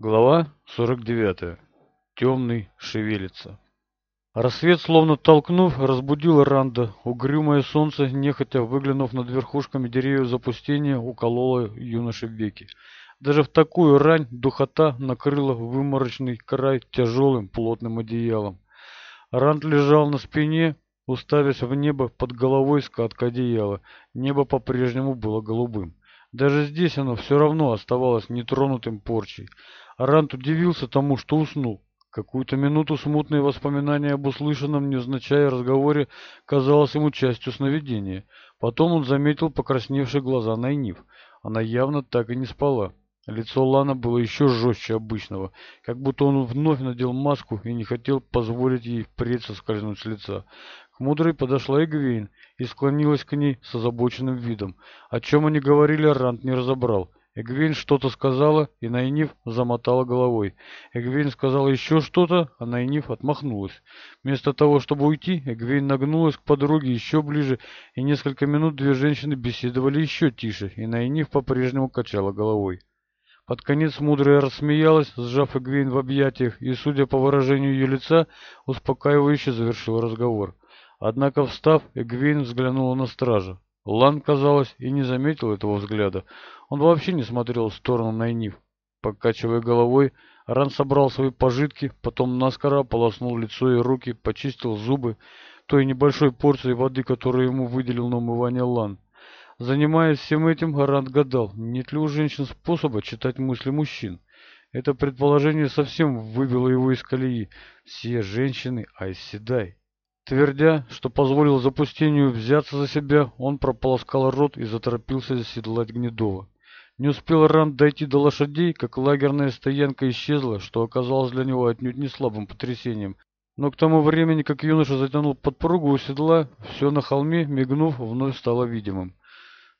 Глава 49. Темный шевелится. Рассвет, словно толкнув, разбудил Ранда. Угрюмое солнце, нехотя выглянув над верхушками деревьев запустения, укололо юноши веки. Даже в такую рань духота накрыла выморочный край тяжелым плотным одеялом. Ранд лежал на спине, уставясь в небо под головой скатка одеяла. Небо по-прежнему было голубым. Даже здесь оно все равно оставалось нетронутым порчей. Рант удивился тому, что уснул. Какую-то минуту смутные воспоминания об услышанном, невзначай разговоре, казалось ему частью сновидения. Потом он заметил покрасневшие глаза Найниф. Она явно так и не спала. Лицо Лана было еще жестче обычного, как будто он вновь надел маску и не хотел позволить ей впредь соскользнуть с лица. К мудрой подошла Игвейн и склонилась к ней с озабоченным видом. О чем они говорили, Рант не разобрал. Эгвин что-то сказала, и Найниф замотала головой. Эгвин сказала еще что-то, а Найниф отмахнулась. Вместо того, чтобы уйти, Эгвин нагнулась к подруге еще ближе, и несколько минут две женщины беседовали еще тише, и Найниф по-прежнему качала головой. Под конец мудрая рассмеялась, сжав Эгвин в объятиях, и, судя по выражению ее лица, успокаивающе завершила разговор. Однако, встав, Эгвин взглянула на стража. Лан, казалось, и не заметил этого взгляда. Он вообще не смотрел в сторону Найниф. Покачивая головой, Ран собрал свои пожитки, потом наскоро полоснул лицо и руки, почистил зубы той небольшой порцией воды, которую ему выделил на умывание Лан. Занимаясь всем этим, Ран гадал, нет ли у женщин способа читать мысли мужчин. Это предположение совсем выбило его из колеи. Все женщины Айседай. Твердя, что позволил запустению взяться за себя, он прополоскал рот и заторопился заседлать Гнедова. Не успел Ранд дойти до лошадей, как лагерная стоянка исчезла, что оказалось для него отнюдь не слабым потрясением. Но к тому времени, как юноша затянул подпругу у седла, все на холме, мигнув, вновь стало видимым.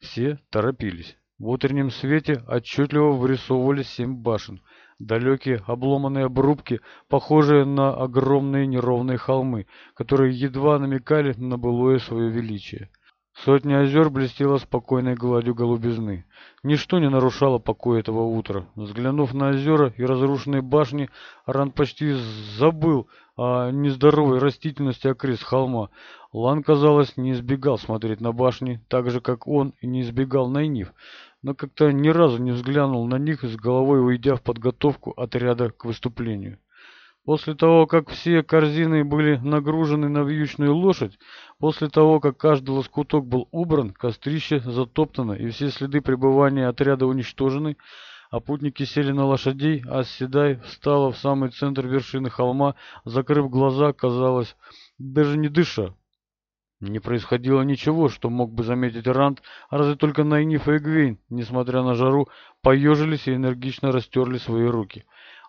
Все торопились. В утреннем свете отчетливо вырисовывались семь башен — Далекие обломанные обрубки, похожие на огромные неровные холмы, которые едва намекали на былое свое величие. Сотни озер блестела спокойной гладью голубизны. Ничто не нарушало покоя этого утра. Взглянув на озера и разрушенные башни, Ран почти забыл о нездоровой растительности окрест холма. Лан, казалось, не избегал смотреть на башни, так же, как он и не избегал Найниф но как-то ни разу не взглянул на них с головой уйдя в подготовку отряда к выступлению. После того, как все корзины были нагружены на вьючную лошадь, после того, как каждый лоскуток был убран, кострище затоптано и все следы пребывания отряда уничтожены, а путники сели на лошадей, а Седай встала в самый центр вершины холма, закрыв глаза, казалось, даже не дыша, не происходило ничего, что мог бы заметить Рант, разве только Найниф и Эгвейн, несмотря на жару, поежились и энергично растерли свои руки.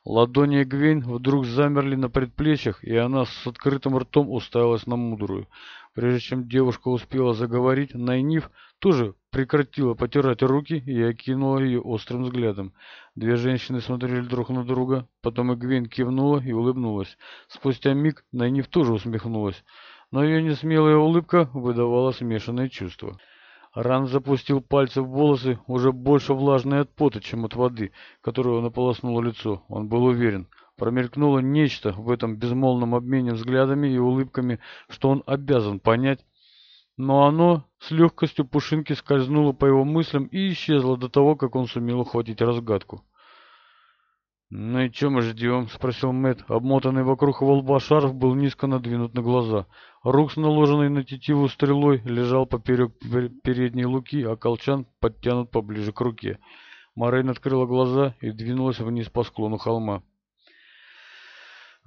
Ладони Эгвейн вдруг замерли на предплечьях, и она с открытым ртом уставилась на мудрую. Прежде чем девушка успела заговорить, Найниф тоже прекратила потирать руки и окинула ее острым взглядом. Две женщины смотрели друг на друга, потом Эгвейн кивнула и улыбнулась. Спустя миг Найниф тоже усмехнулась но ее несмелая улыбка выдавала смешанные чувства. Ран запустил пальцы в волосы, уже больше влажные от пота, чем от воды, которую он наполоснуло лицо. Он был уверен. Промелькнуло нечто в этом безмолвном обмене взглядами и улыбками, что он обязан понять, но оно с легкостью пушинки скользнуло по его мыслям и исчезло до того, как он сумел ухватить разгадку. «Ну и чё мы ждем?» — спросил Мэтт. Обмотанный вокруг его лба шарф был низко надвинут на глаза. Рук с наложенной на тетиву стрелой лежал поперек передней луки, а колчан подтянут поближе к руке. Морейн открыла глаза и двинулась вниз по склону холма.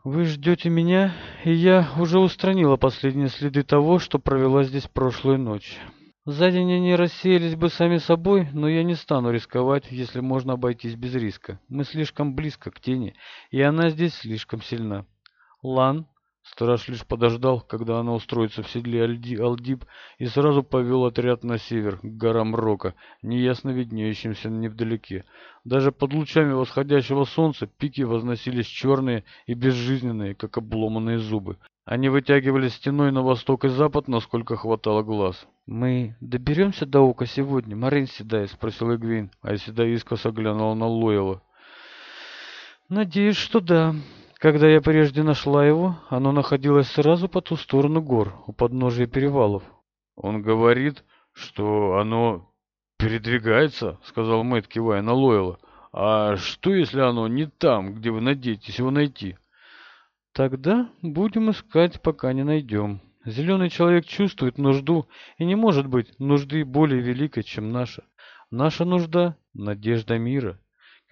«Вы ждете меня, и я уже устранила последние следы того, Сзади они не рассеялись бы сами собой, но я не стану рисковать, если можно обойтись без риска. Мы слишком близко к тени, и она здесь слишком сильна. Лан Страж лишь подождал, когда она устроится в седле Альди Алдиб, и сразу повел отряд на север, к горам Рока, неясно виднеющимся невдалеке. Даже под лучами восходящего солнца пики возносились черные и безжизненные, как обломанные зубы. Они вытягивались стеной на восток и запад, насколько хватало глаз. «Мы доберемся до Ока сегодня, Марин Седай?» — спросил Эгвин, а Седай искоса глянула на Лойла. «Надеюсь, что да». Когда я прежде нашла его, оно находилось сразу по ту сторону гор, у подножия перевалов. Он говорит, что оно передвигается, сказал Мэтт, кивая на Лойла. А что, если оно не там, где вы надеетесь его найти? Тогда будем искать, пока не найдем. Зеленый человек чувствует нужду, и не может быть нужды более великой, чем наша. Наша нужда — надежда мира.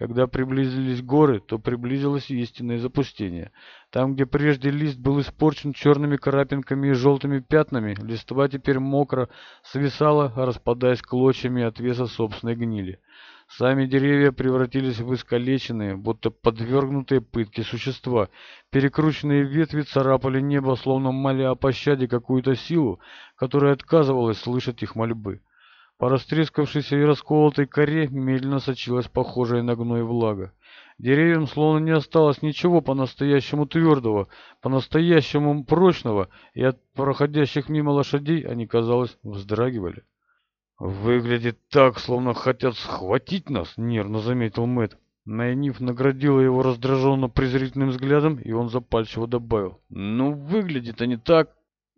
Когда приблизились горы, то приблизилось истинное запустение. Там, где прежде лист был испорчен черными карапинками и желтыми пятнами, листва теперь мокро свисала, распадаясь клочьями от веса собственной гнили. Сами деревья превратились в искалеченные, будто подвергнутые пытки существа. Перекрученные ветви царапали небо, словно моля о пощаде какую-то силу, которая отказывалась слышать их мольбы. По растрескавшейся и расколотой коре медленно сочилась похожая на гной влага. Деревьям словно не осталось ничего по-настоящему твердого, по-настоящему прочного, и от проходящих мимо лошадей они, казалось, вздрагивали. «Выглядит так, словно хотят схватить нас», — нервно заметил Мэт. Найниф наградила его раздраженно презрительным взглядом, и он запальчиво добавил. «Ну, выглядит они так,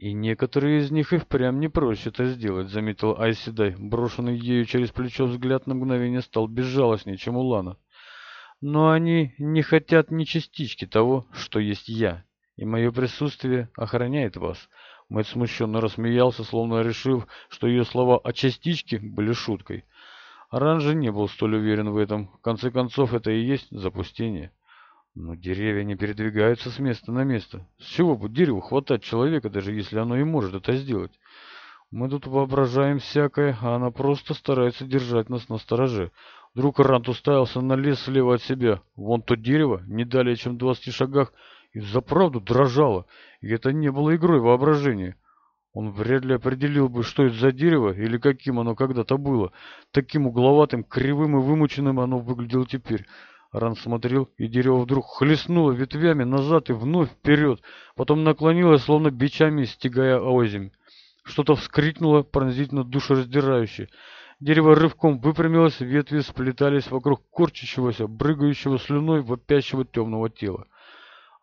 «И некоторые из них и впрямь не проще это сделать», — заметил Айседай. Брошенный ею через плечо взгляд на мгновение стал безжалостнее, чем у Лана. «Но они не хотят ни частички того, что есть я, и мое присутствие охраняет вас». Мэтт смущенно рассмеялся, словно решив, что ее слова о частичке были шуткой. Ран не был столь уверен в этом. В конце концов, это и есть запустение. Но деревья не передвигаются с места на место. С чего бы дерево хватать человека, даже если оно и может это сделать? Мы тут воображаем всякое, а она просто старается держать нас на стороже. Вдруг Рант уставился на лес слева от себя. Вон то дерево, не далее, чем в двадцати шагах, и взаправду дрожало. И это не было игрой воображения. Он вряд ли определил бы, что это за дерево или каким оно когда-то было. Таким угловатым, кривым и вымученным оно выглядело теперь. Ран смотрел, и дерево вдруг хлестнуло ветвями назад и вновь вперед, потом наклонилось, словно бичами стягая озимь. Что-то вскрикнуло пронзительно душераздирающе. Дерево рывком выпрямилось, ветви сплетались вокруг корчащегося, брыгающего слюной, вопящего темного тела.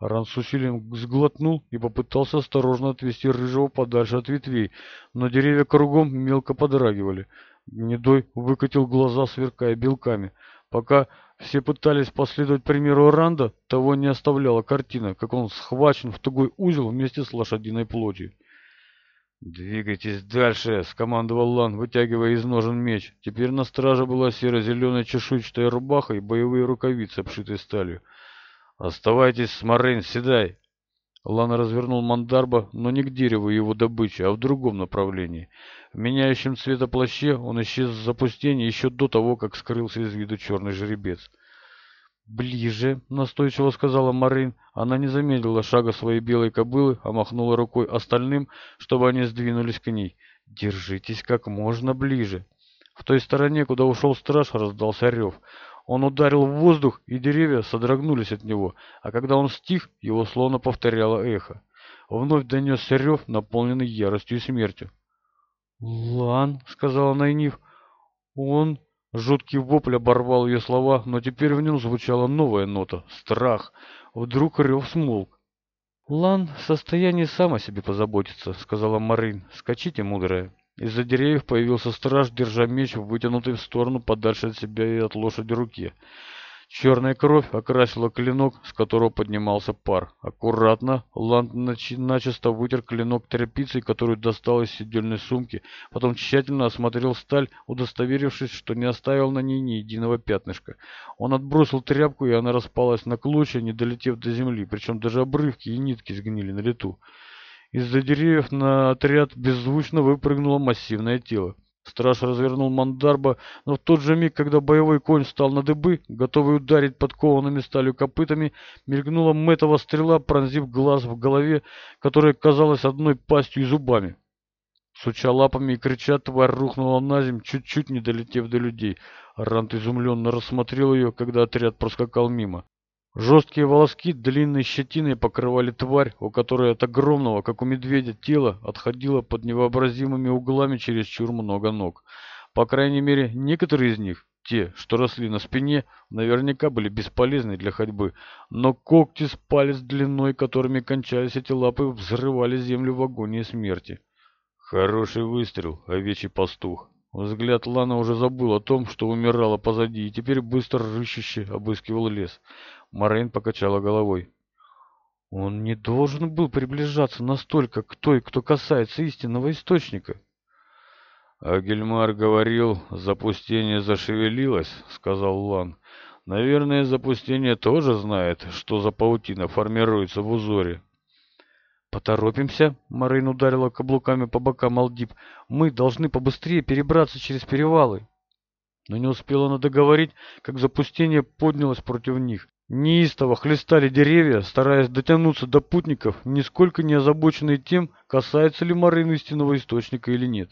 Ран с усилием сглотнул и попытался осторожно отвести рыжего подальше от ветвей, но деревья кругом мелко подрагивали. Гнедой выкатил глаза, сверкая белками. Пока все пытались последовать примеру Ранда, того не оставляла картина, как он схвачен в тугой узел вместе с лошадиной плотью. «Двигайтесь дальше!» — скомандовал Лан, вытягивая из ножен меч. Теперь на страже была серо-зеленая чешуйчатая рубаха и боевые рукавицы, обшитые сталью. «Оставайтесь с Морейн, седай! Лана развернул мандарба, но не к дереву его добычи, а в другом направлении. В меняющем цвета плаще он исчез в запустении еще до того, как скрылся из виду черный жеребец. «Ближе!» — настойчиво сказала Марин. Она не замедлила шага своей белой кобылы, а махнула рукой остальным, чтобы они сдвинулись к ней. «Держитесь как можно ближе!» В той стороне, куда ушел страж, раздался рев. Он ударил в воздух, и деревья содрогнулись от него, а когда он стих, его словно повторяло эхо. Вновь донес рев, наполненный яростью и смертью. «Лан», — сказала Найниф, — «он...» Жуткий вопль оборвал ее слова, но теперь в нем звучала новая нота — страх. Вдруг рев смолк. «Лан в состоянии сам о себе позаботиться», — сказала Марин. «Скачите, мудрая». Из-за деревьев появился страж, держа меч, в вытянутой в сторону, подальше от себя и от лошади руки. Черная кровь окрасила клинок, с которого поднимался пар. Аккуратно Ланд начисто вытер клинок тряпицей, которую достал из седельной сумки, потом тщательно осмотрел сталь, удостоверившись, что не оставил на ней ни единого пятнышка. Он отбросил тряпку, и она распалась на клочья, не долетев до земли, причем даже обрывки и нитки сгнили на лету. Из-за деревьев на отряд беззвучно выпрыгнуло массивное тело. Страж развернул мандарба, но в тот же миг, когда боевой конь встал на дыбы, готовый ударить подкованными сталью копытами, мелькнула мэтова стрела, пронзив глаз в голове, которая казалась одной пастью и зубами. Суча лапами и крича, тварь рухнула на землю, чуть-чуть не долетев до людей. Рант изумленно рассмотрел ее, когда отряд проскакал мимо. Жесткие волоски длинной щетиной покрывали тварь, у которой от огромного, как у медведя, тела отходило под невообразимыми углами чересчур много ног. По крайней мере, некоторые из них, те, что росли на спине, наверняка были бесполезны для ходьбы, но когти с палец длиной, которыми кончались эти лапы, взрывали землю в агонии смерти. Хороший выстрел, овечий пастух. Взгляд Лана уже забыл о том, что умирала позади, и теперь быстро рыщуще обыскивал лес. Марин покачала головой. Он не должен был приближаться настолько к той, кто касается истинного источника. А Гельмар говорил, запустение зашевелилось, сказал Лан. Наверное, запустение тоже знает, что за паутина формируется в узоре. «Поторопимся!» — Марин ударила каблуками по бокам Алдип. «Мы должны побыстрее перебраться через перевалы!» Но не успела она договорить, как запустение поднялось против них. Неистово хлестали деревья, стараясь дотянуться до путников, нисколько не озабоченные тем, касается ли Марин истинного источника или нет.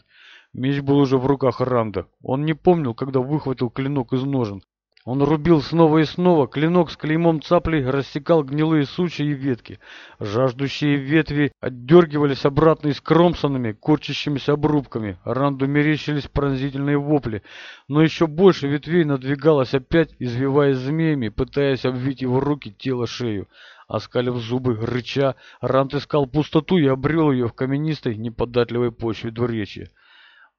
Меч был уже в руках Ранда. Он не помнил, когда выхватил клинок из ножен. Он рубил снова и снова, клинок с клеймом цапли рассекал гнилые сучья и ветки. Жаждущие ветви отдергивались обратно с кромсанными, корчащимися обрубками. Ранду мерещились пронзительные вопли, но еще больше ветвей надвигалось опять, извиваясь змеями, пытаясь обвить его руки, тело, шею. Оскалив зубы, рыча, Ранд искал пустоту и обрел ее в каменистой, неподатливой почве двуречья.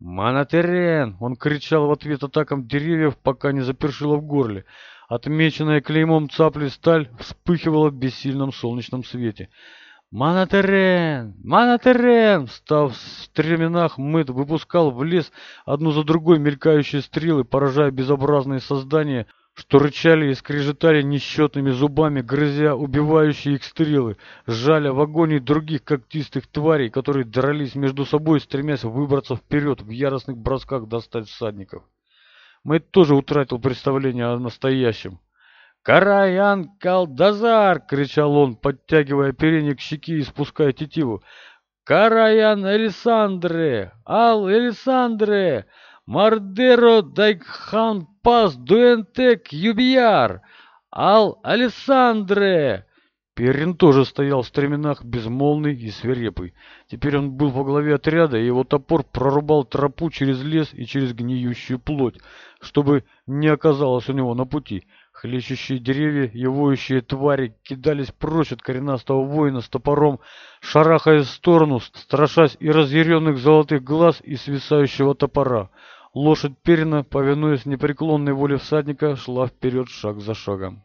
«Монотерен!» — он кричал в ответ атакам деревьев, пока не запершило в горле. Отмеченная клеймом цапли сталь вспыхивала в бессильном солнечном свете. «Монотерен! Монотерен!» Встав в стременах, Мэтт выпускал в лес одну за другой мелькающие стрелы, поражая безобразные создания — что рычали и скрежетали несчетными зубами, грызя убивающие их стрелы, сжаля в агонии других когтистых тварей, которые дрались между собой, стремясь выбраться вперед в яростных бросках достать всадников. Мэйд тоже утратил представление о настоящем. «Караян Калдазар!» — кричал он, подтягивая передник к щеке и спуская тетиву. «Караян Элисандре! Ал Элисандре! Мардеро Дайкхан пас Дуэнтек Юбияр, Ал-Алессандре!» Перин тоже стоял в стременах, безмолвный и свирепый. Теперь он был во главе отряда, и его топор прорубал тропу через лес и через гниющую плоть, чтобы не оказалось у него на пути. Хлещущие деревья и воющие твари кидались прочь от коренастого воина с топором, шарахаясь в сторону, страшась и разъяренных золотых глаз и свисающего топора. Лошадь Перина, повинуясь непреклонной воле всадника, шла вперед шаг за шагом.